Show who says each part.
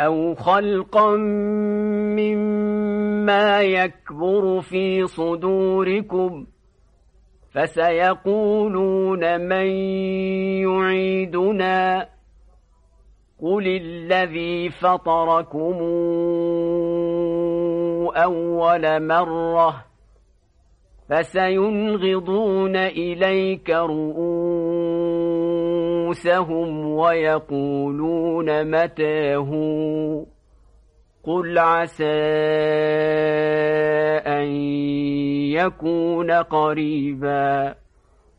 Speaker 1: أو خلقا مما يكبر في صدوركم فسيقولون من يعيدنا قل الذي فطركم أول مرة فسينغضون إليك رؤوسهم ويقولون متاه قل عسى أن يكون قريباً.